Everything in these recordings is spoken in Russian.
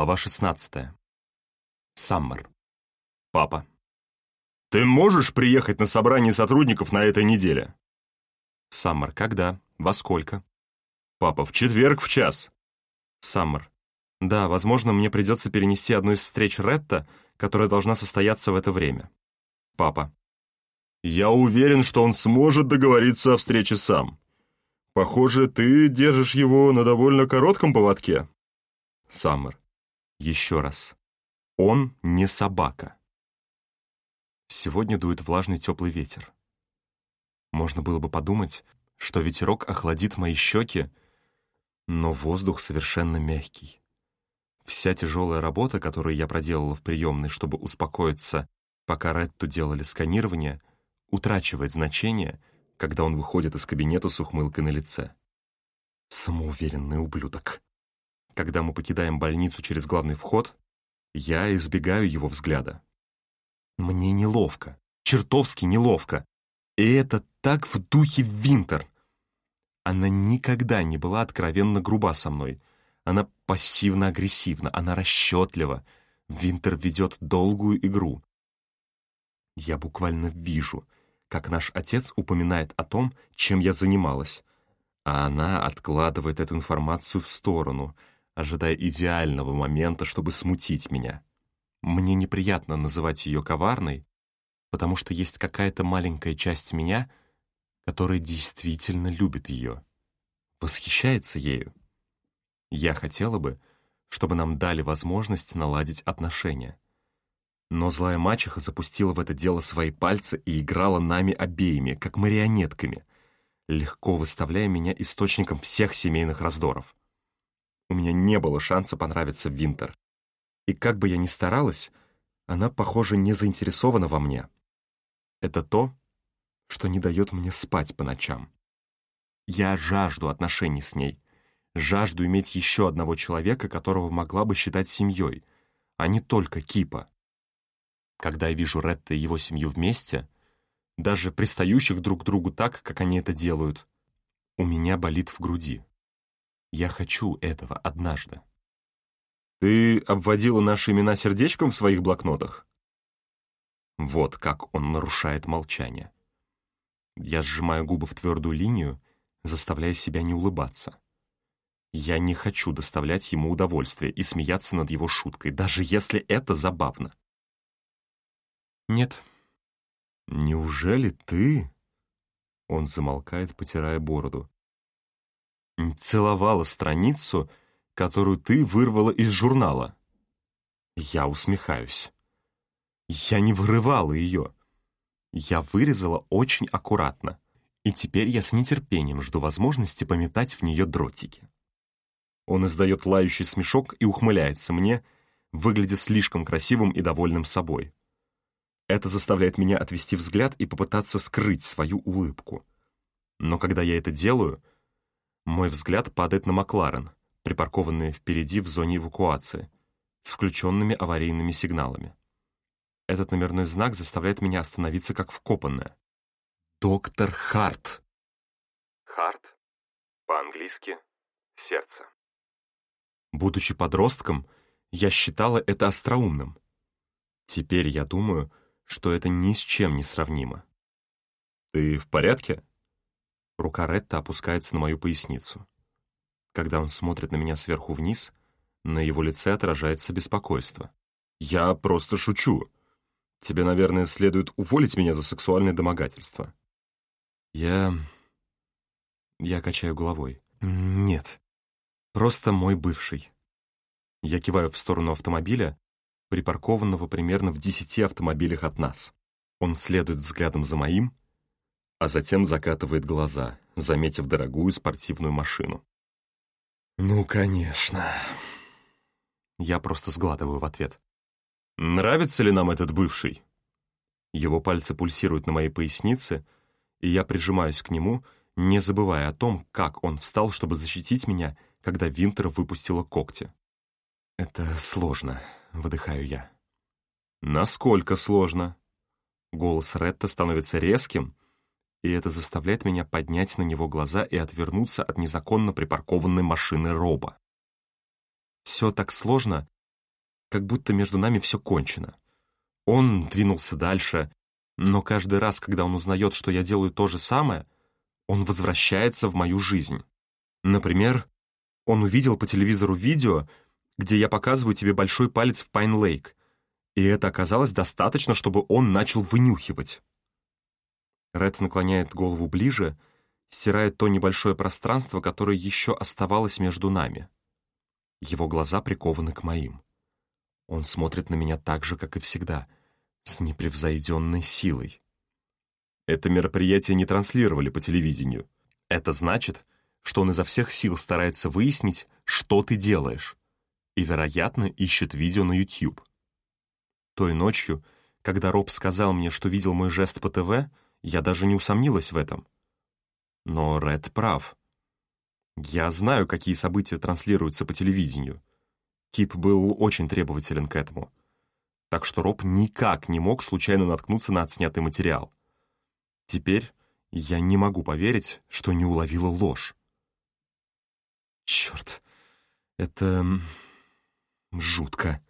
Глава 16. Саммер. Папа. «Ты можешь приехать на собрание сотрудников на этой неделе?» Саммер. Когда? Во сколько? «Папа, в четверг в час». Саммер. Да, возможно, мне придется перенести одну из встреч Ретта, которая должна состояться в это время. Папа. «Я уверен, что он сможет договориться о встрече сам. Похоже, ты держишь его на довольно коротком поводке». Саммер. Еще раз. Он не собака. Сегодня дует влажный теплый ветер. Можно было бы подумать, что ветерок охладит мои щеки, но воздух совершенно мягкий. Вся тяжелая работа, которую я проделала в приемной, чтобы успокоиться, пока Ретту делали сканирование, утрачивает значение, когда он выходит из кабинета с ухмылкой на лице. Самоуверенный ублюдок. Когда мы покидаем больницу через главный вход, я избегаю его взгляда. Мне неловко, чертовски неловко. И это так в духе Винтер. Она никогда не была откровенно груба со мной. Она пассивно-агрессивна, она расчетлива. Винтер ведет долгую игру. Я буквально вижу, как наш отец упоминает о том, чем я занималась, а она откладывает эту информацию в сторону — ожидая идеального момента, чтобы смутить меня. Мне неприятно называть ее коварной, потому что есть какая-то маленькая часть меня, которая действительно любит ее, восхищается ею. Я хотела бы, чтобы нам дали возможность наладить отношения. Но злая мачеха запустила в это дело свои пальцы и играла нами обеими, как марионетками, легко выставляя меня источником всех семейных раздоров. У меня не было шанса понравиться Винтер. И как бы я ни старалась, она, похоже, не заинтересована во мне. Это то, что не дает мне спать по ночам. Я жажду отношений с ней, жажду иметь еще одного человека, которого могла бы считать семьей, а не только Кипа. Когда я вижу Ретта и его семью вместе, даже пристающих друг к другу так, как они это делают, у меня болит в груди. Я хочу этого однажды. Ты обводила наши имена сердечком в своих блокнотах? Вот как он нарушает молчание. Я сжимаю губы в твердую линию, заставляя себя не улыбаться. Я не хочу доставлять ему удовольствие и смеяться над его шуткой, даже если это забавно. Нет. Неужели ты? Он замолкает, потирая бороду целовала страницу, которую ты вырвала из журнала. Я усмехаюсь. Я не вырывала ее. Я вырезала очень аккуратно, и теперь я с нетерпением жду возможности пометать в нее дротики. Он издает лающий смешок и ухмыляется мне, выглядя слишком красивым и довольным собой. Это заставляет меня отвести взгляд и попытаться скрыть свою улыбку. Но когда я это делаю, мой взгляд падает на Макларен, припаркованный впереди в зоне эвакуации, с включенными аварийными сигналами. Этот номерной знак заставляет меня остановиться как вкопанная. «Доктор Харт!» «Харт» по-английски «сердце». Будучи подростком, я считала это остроумным. Теперь я думаю, что это ни с чем не сравнимо. «Ты в порядке?» Рука Ретта опускается на мою поясницу. Когда он смотрит на меня сверху вниз, на его лице отражается беспокойство. «Я просто шучу. Тебе, наверное, следует уволить меня за сексуальное домогательство». Я... Я качаю головой. «Нет. Просто мой бывший». Я киваю в сторону автомобиля, припаркованного примерно в десяти автомобилях от нас. Он следует взглядом за моим, а затем закатывает глаза, заметив дорогую спортивную машину. «Ну, конечно». Я просто сгладываю в ответ. «Нравится ли нам этот бывший?» Его пальцы пульсируют на моей пояснице, и я прижимаюсь к нему, не забывая о том, как он встал, чтобы защитить меня, когда Винтер выпустила когти. «Это сложно», — выдыхаю я. «Насколько сложно?» Голос Ретта становится резким, и это заставляет меня поднять на него глаза и отвернуться от незаконно припаркованной машины Роба. Все так сложно, как будто между нами все кончено. Он двинулся дальше, но каждый раз, когда он узнает, что я делаю то же самое, он возвращается в мою жизнь. Например, он увидел по телевизору видео, где я показываю тебе большой палец в Пайн-Лейк, и этого оказалось достаточно, чтобы он начал вынюхивать. Ред наклоняет голову ближе, стирает то небольшое пространство, которое еще оставалось между нами. Его глаза прикованы к моим. Он смотрит на меня так же, как и всегда, с непревзойденной силой. Это мероприятие не транслировали по телевидению. Это значит, что он изо всех сил старается выяснить, что ты делаешь, и, вероятно, ищет видео на YouTube. Той ночью, когда Роб сказал мне, что видел мой жест по ТВ, я даже не усомнилась в этом. Но Ред прав. Я знаю, какие события транслируются по телевидению. Кип был очень требователен к этому. Так что Роб никак не мог случайно наткнуться на отснятый материал. Теперь я не могу поверить, что не уловила ложь. Черт, это жутко.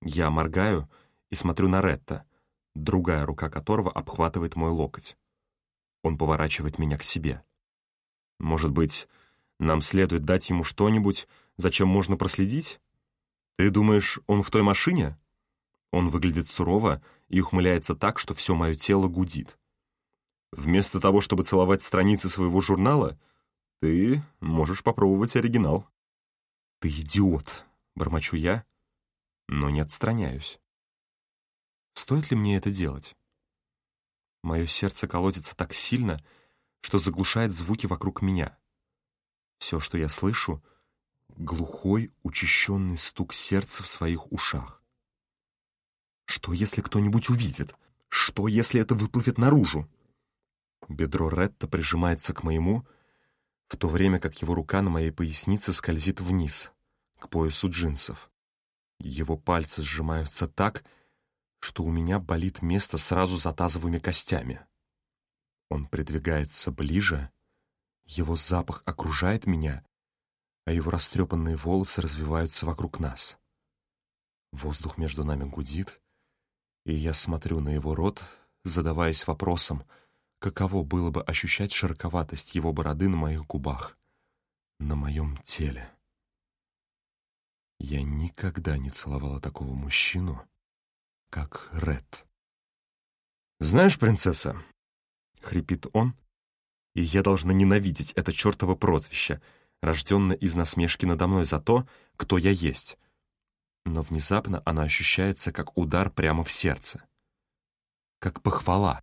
Я моргаю и смотрю на Ретта, другая рука которого обхватывает мой локоть. Он поворачивает меня к себе. Может быть, нам следует дать ему что-нибудь, зачем можно проследить? Ты думаешь, он в той машине? Он выглядит сурово и ухмыляется так, что все мое тело гудит. Вместо того, чтобы целовать страницы своего журнала, ты можешь попробовать оригинал. «Ты идиот!» — бормочу я, но не отстраняюсь. Стоит ли мне это делать? Мое сердце колотится так сильно, что заглушает звуки вокруг меня. Все, что я слышу — глухой, учащенный стук сердца в своих ушах. Что, если кто-нибудь увидит? Что, если это выплывет наружу? Бедро Ретта прижимается к моему, в то время как его рука на моей пояснице скользит вниз, к поясу джинсов. Его пальцы сжимаются так, что у меня болит место сразу за тазовыми костями. Он придвигается ближе, его запах окружает меня, а его растрепанные волосы развиваются вокруг нас. Воздух между нами гудит, и я смотрю на его рот, задаваясь вопросом, каково было бы ощущать широковатость его бороды на моих губах, на моем теле. Я никогда не целовала такого мужчину, как Ред. «Знаешь, принцесса», — хрипит он, и я должна ненавидеть это чертово прозвище, рожденное из насмешки надо мной за то, кто я есть. Но внезапно оно ощущается как удар прямо в сердце. Как похвала,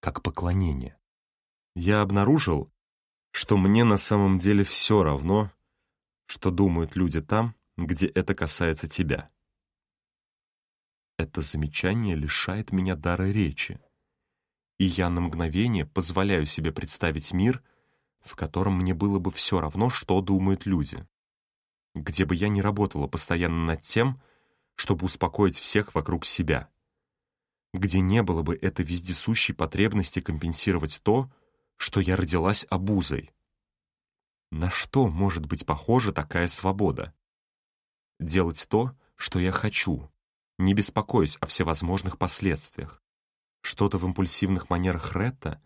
как поклонение. Я обнаружил, что мне на самом деле все равно, что думают люди там, где это касается тебя. Это замечание лишает меня дара речи, и я на мгновение позволяю себе представить мир, в котором мне было бы все равно, что думают люди, где бы я не работала постоянно над тем, чтобы успокоить всех вокруг себя, где не было бы этой вездесущей потребности компенсировать то, что я родилась обузой. На что может быть похожа такая свобода? Делать то, что я хочу, не беспокоясь о всевозможных последствиях. Что-то в импульсивных манерах Ретта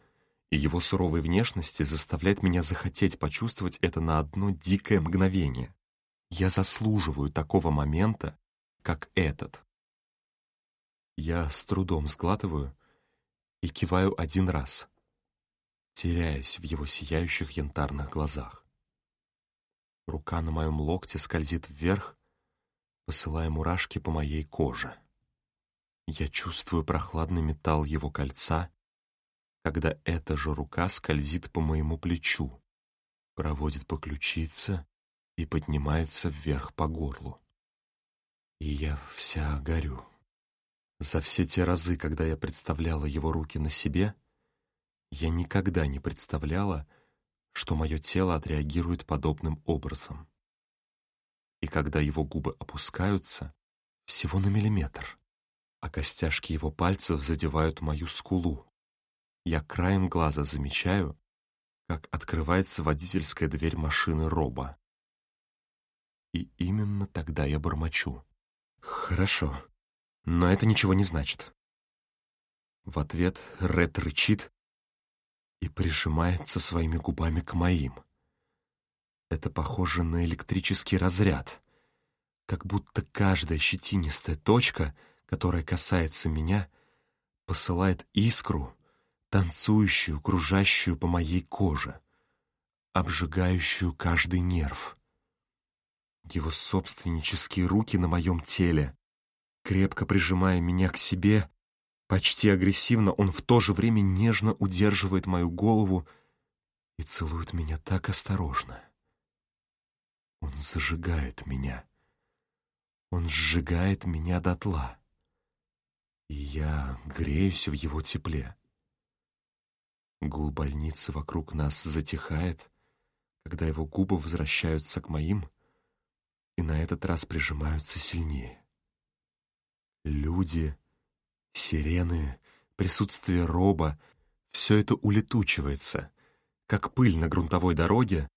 и его суровой внешности заставляет меня захотеть почувствовать это на одно дикое мгновение. Я заслуживаю такого момента, как этот. Я с трудом сглатываю и киваю один раз, теряясь в его сияющих янтарных глазах. Рука на моем локте скользит вверх, посылая мурашки по моей коже. Я чувствую прохладный металл его кольца, когда эта же рука скользит по моему плечу, проводит по ключице и поднимается вверх по горлу. И я вся горю. За все те разы, когда я представляла его руки на себе, я никогда не представляла, что мое тело отреагирует подобным образом и когда его губы опускаются, всего на миллиметр, а костяшки его пальцев задевают мою скулу. Я краем глаза замечаю, как открывается водительская дверь машины Роба. И именно тогда я бормочу. «Хорошо, но это ничего не значит». В ответ Ред рычит и прижимается своими губами к моим. Это похоже на электрический разряд, как будто каждая щетинистая точка, которая касается меня, посылает искру, танцующую, кружащую по моей коже, обжигающую каждый нерв. Его собственнические руки на моем теле, крепко прижимая меня к себе, почти агрессивно, он в то же время нежно удерживает мою голову и целует меня так осторожно. Он зажигает меня. Он сжигает меня дотла. И я греюсь в его тепле. Гул больницы вокруг нас затихает, когда его губы возвращаются к моим и на этот раз прижимаются сильнее. Люди, сирены, присутствие роба — все это улетучивается, как пыль на грунтовой дороге,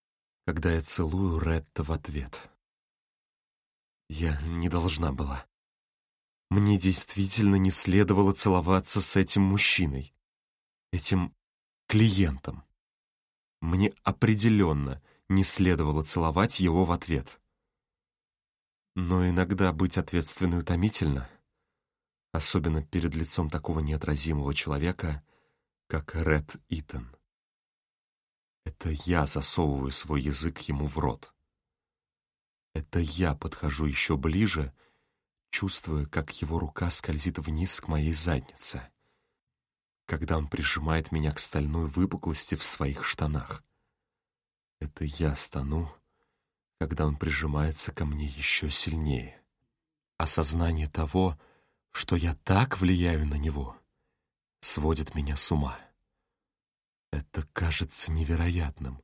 когда я целую Ретта в ответ. Я не должна была. Мне действительно не следовало целоваться с этим мужчиной, этим клиентом. Мне определенно не следовало целовать его в ответ. Но иногда быть ответственной утомительно, особенно перед лицом такого неотразимого человека, как Ред Итан. Это я засовываю свой язык ему в рот. Это я подхожу еще ближе, чувствуя, как его рука скользит вниз к моей заднице, когда он прижимает меня к стальной выпуклости в своих штанах. Это я стану, когда он прижимается ко мне еще сильнее. Осознание того, что я так влияю на него, сводит меня с ума. Это кажется невероятным.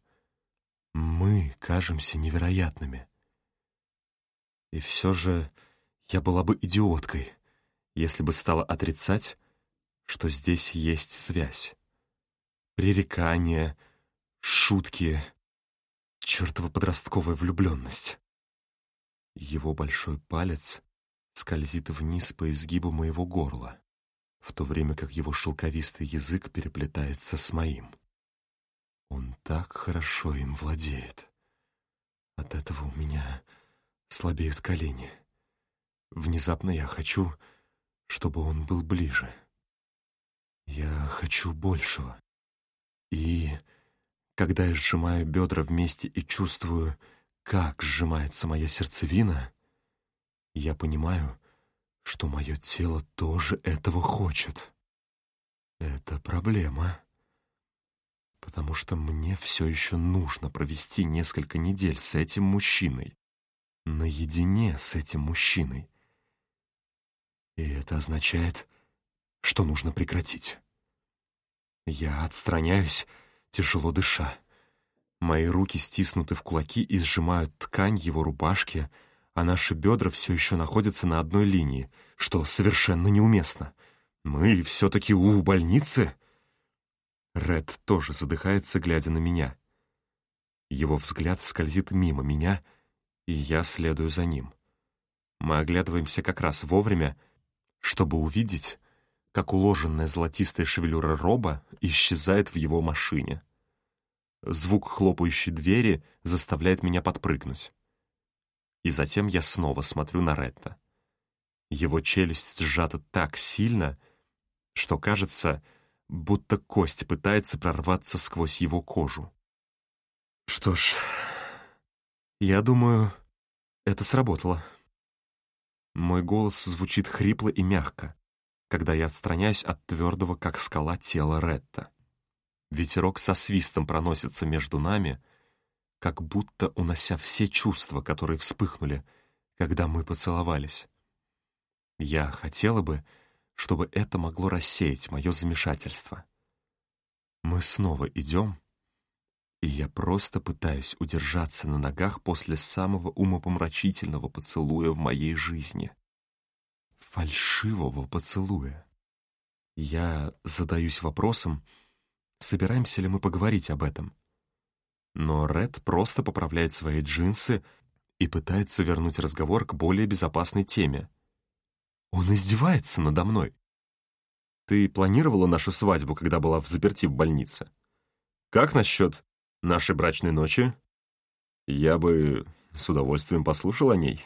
Мы кажемся невероятными. И все же я была бы идиоткой, если бы стала отрицать, что здесь есть связь. Пререкания, шутки, чертова подростковая влюбленность. Его большой палец скользит вниз по изгибу моего горла в то время как его шелковистый язык переплетается с моим. Он так хорошо им владеет. От этого у меня слабеют колени. Внезапно я хочу, чтобы он был ближе. Я хочу большего. И когда я сжимаю бедра вместе и чувствую, как сжимается моя сердцевина, я понимаю, что мое тело тоже этого хочет. Это проблема, потому что мне все еще нужно провести несколько недель с этим мужчиной, наедине с этим мужчиной. И это означает, что нужно прекратить. Я отстраняюсь, тяжело дыша. Мои руки стиснуты в кулаки и сжимают ткань его рубашки — а наши бедра все еще находятся на одной линии, что совершенно неуместно. Мы все-таки у больницы? Ред тоже задыхается, глядя на меня. Его взгляд скользит мимо меня, и я следую за ним. Мы оглядываемся как раз вовремя, чтобы увидеть, как уложенная золотистая шевелюра Роба исчезает в его машине. Звук хлопающей двери заставляет меня подпрыгнуть и затем я снова смотрю на Ретта. Его челюсть сжата так сильно, что кажется, будто кость пытается прорваться сквозь его кожу. Что ж, я думаю, это сработало. Мой голос звучит хрипло и мягко, когда я отстраняюсь от твердого, как скала, тела Ретта. Ветерок со свистом проносится между нами — как будто унося все чувства, которые вспыхнули, когда мы поцеловались. Я хотела бы, чтобы это могло рассеять мое замешательство. Мы снова идем, и я просто пытаюсь удержаться на ногах после самого умопомрачительного поцелуя в моей жизни. Фальшивого поцелуя. Я задаюсь вопросом, собираемся ли мы поговорить об этом — но Ред просто поправляет свои джинсы и пытается вернуть разговор к более безопасной теме Он издевается надо мной. Ты планировала нашу свадьбу, когда была в заперти в больнице? Как насчет нашей брачной ночи? Я бы с удовольствием послушал о ней.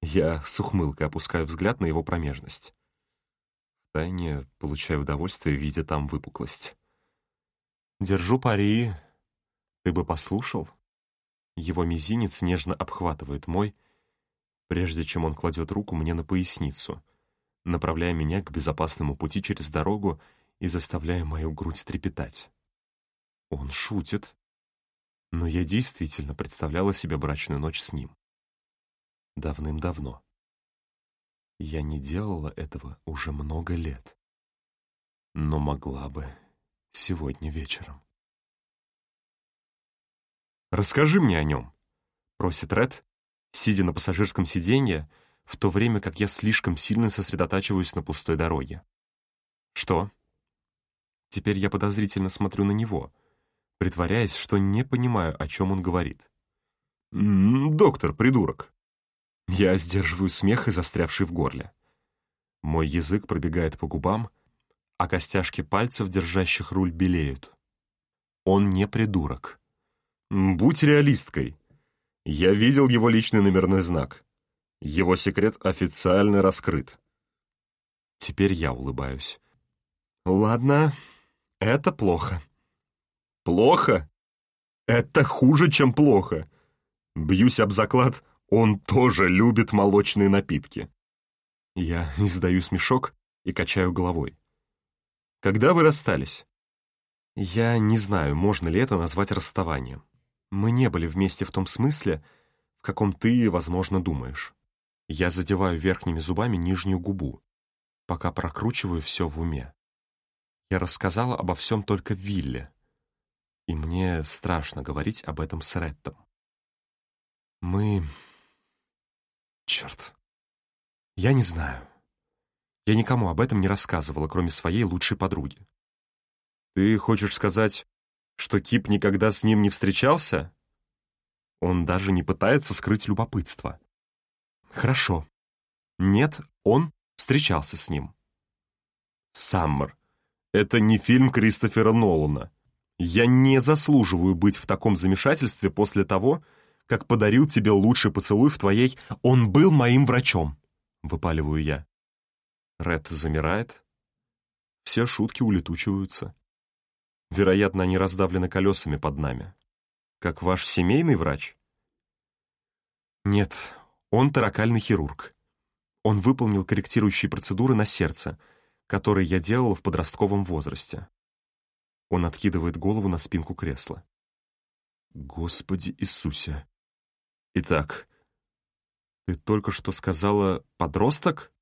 Я с ухмылкой опускаю взгляд на его промежность. Втайне получаю удовольствие, видя там выпуклость. Держу пари. Ты бы послушал? Его мизинец нежно обхватывает мой, прежде чем он кладет руку мне на поясницу, направляя меня к безопасному пути через дорогу и заставляя мою грудь трепетать. Он шутит, но я действительно представляла себе брачную ночь с ним. Давным-давно. Я не делала этого уже много лет, но могла бы сегодня вечером. «Расскажи мне о нем», — просит Ред, сидя на пассажирском сиденье, в то время как я слишком сильно сосредотачиваюсь на пустой дороге. «Что?» Теперь я подозрительно смотрю на него, притворяясь, что не понимаю, о чем он говорит. «Доктор, придурок». Я сдерживаю смех и застрявший в горле. Мой язык пробегает по губам, а костяшки пальцев, держащих руль, белеют. Он не придурок. «Будь реалисткой. Я видел его личный номерной знак. Его секрет официально раскрыт». Теперь я улыбаюсь. «Ладно, это плохо». «Плохо? Это хуже, чем плохо. Бьюсь об заклад, он тоже любит молочные напитки». Я издаю смешок и качаю головой. «Когда вы расстались?» Я не знаю, можно ли это назвать расставанием. Мы не были вместе в том смысле, в каком ты, возможно, думаешь. Я задеваю верхними зубами нижнюю губу, пока прокручиваю все в уме. Я рассказала обо всем только Вилле, и мне страшно говорить об этом с Реттом. Мы... Черт. Я не знаю. Я никому об этом не рассказывала, кроме своей лучшей подруги. Ты хочешь сказать, что Кип никогда с ним не встречался? Он даже не пытается скрыть любопытство. Хорошо. Нет, он встречался с ним. Саммер, это не фильм Кристофера Нолана. Я не заслуживаю быть в таком замешательстве после того, как подарил тебе лучший поцелуй в твоей... Он был моим врачом, выпаливаю я. Ред замирает. Все шутки улетучиваются. Вероятно, они раздавлены колесами под нами. Как ваш семейный врач? Нет, он таракальный хирург. Он выполнил корректирующие процедуры на сердце, которые я делал в подростковом возрасте. Он откидывает голову на спинку кресла. Господи Иисусе! Итак, ты только что сказала «подросток»?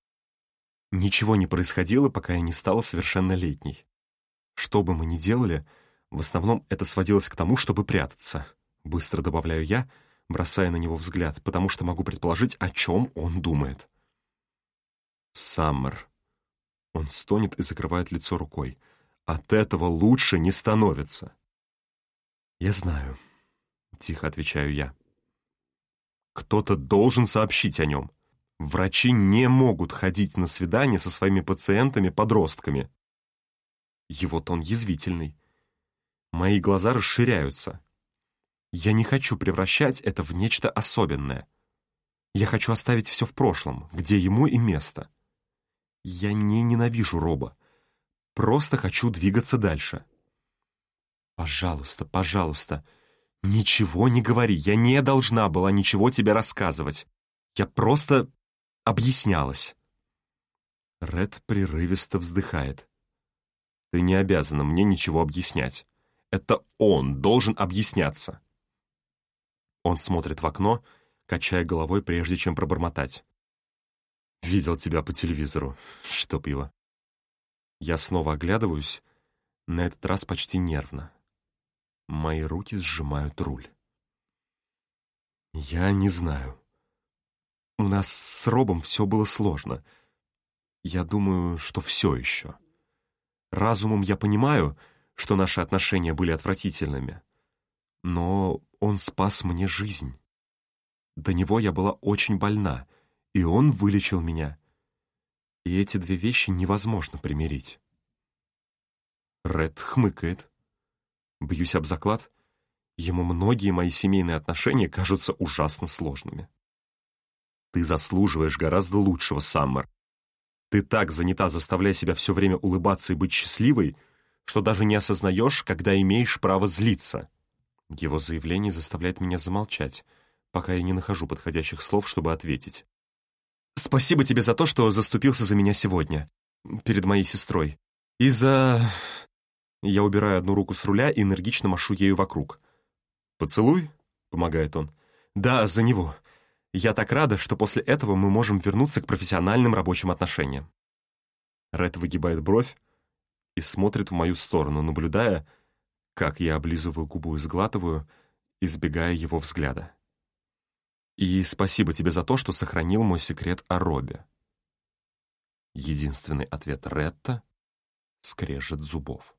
Ничего не происходило, пока я не стала совершеннолетней. Что бы мы ни делали, в основном это сводилось к тому, чтобы прятаться. Быстро добавляю я, бросая на него взгляд, потому что могу предположить, о чем он думает. Саммер. Он стонет и закрывает лицо рукой. От этого лучше не становится. Я знаю, тихо отвечаю я. Кто-то должен сообщить о нем. Врачи не могут ходить на свидания со своими пациентами-подростками. Его тон язвительный. Мои глаза расширяются. Я не хочу превращать это в нечто особенное. Я хочу оставить все в прошлом, где ему и место. Я не ненавижу Роба. Просто хочу двигаться дальше. Пожалуйста, пожалуйста, ничего не говори. Я не должна была ничего тебе рассказывать. Я просто объяснялась. Ред прерывисто вздыхает. Ты не обязана мне ничего объяснять. Это он должен объясняться. Он смотрит в окно, качая головой, прежде чем пробормотать. «Видел тебя по телевизору, чтоб его». Я снова оглядываюсь, на этот раз почти нервно. Мои руки сжимают руль. Я не знаю. У нас с Робом все было сложно. Я думаю, что все еще. Разумом я понимаю, что наши отношения были отвратительными. Но он спас мне жизнь. До него я была очень больна, и он вылечил меня. И эти две вещи невозможно примирить. Ред хмыкает. Бьюсь об заклад. Ему многие мои семейные отношения кажутся ужасно сложными. Ты заслуживаешь гораздо лучшего, Саммер. Ты так занята, заставляя себя все время улыбаться и быть счастливой, что даже не осознаешь, когда имеешь право злиться. Его заявление заставляет меня замолчать, пока я не нахожу подходящих слов, чтобы ответить. «Спасибо тебе за то, что заступился за меня сегодня, перед моей сестрой. И за...» Я убираю одну руку с руля и энергично машу ею вокруг. «Поцелуй?» — помогает он. «Да, за него. Я так рада, что после этого мы можем вернуться к профессиональным рабочим отношениям». Ред выгибает бровь и смотрит в мою сторону, наблюдая, как я облизываю губу и сглатываю, избегая его взгляда. И спасибо тебе за то, что сохранил мой секрет о Робе. Единственный ответ Ретта — скрежет зубов.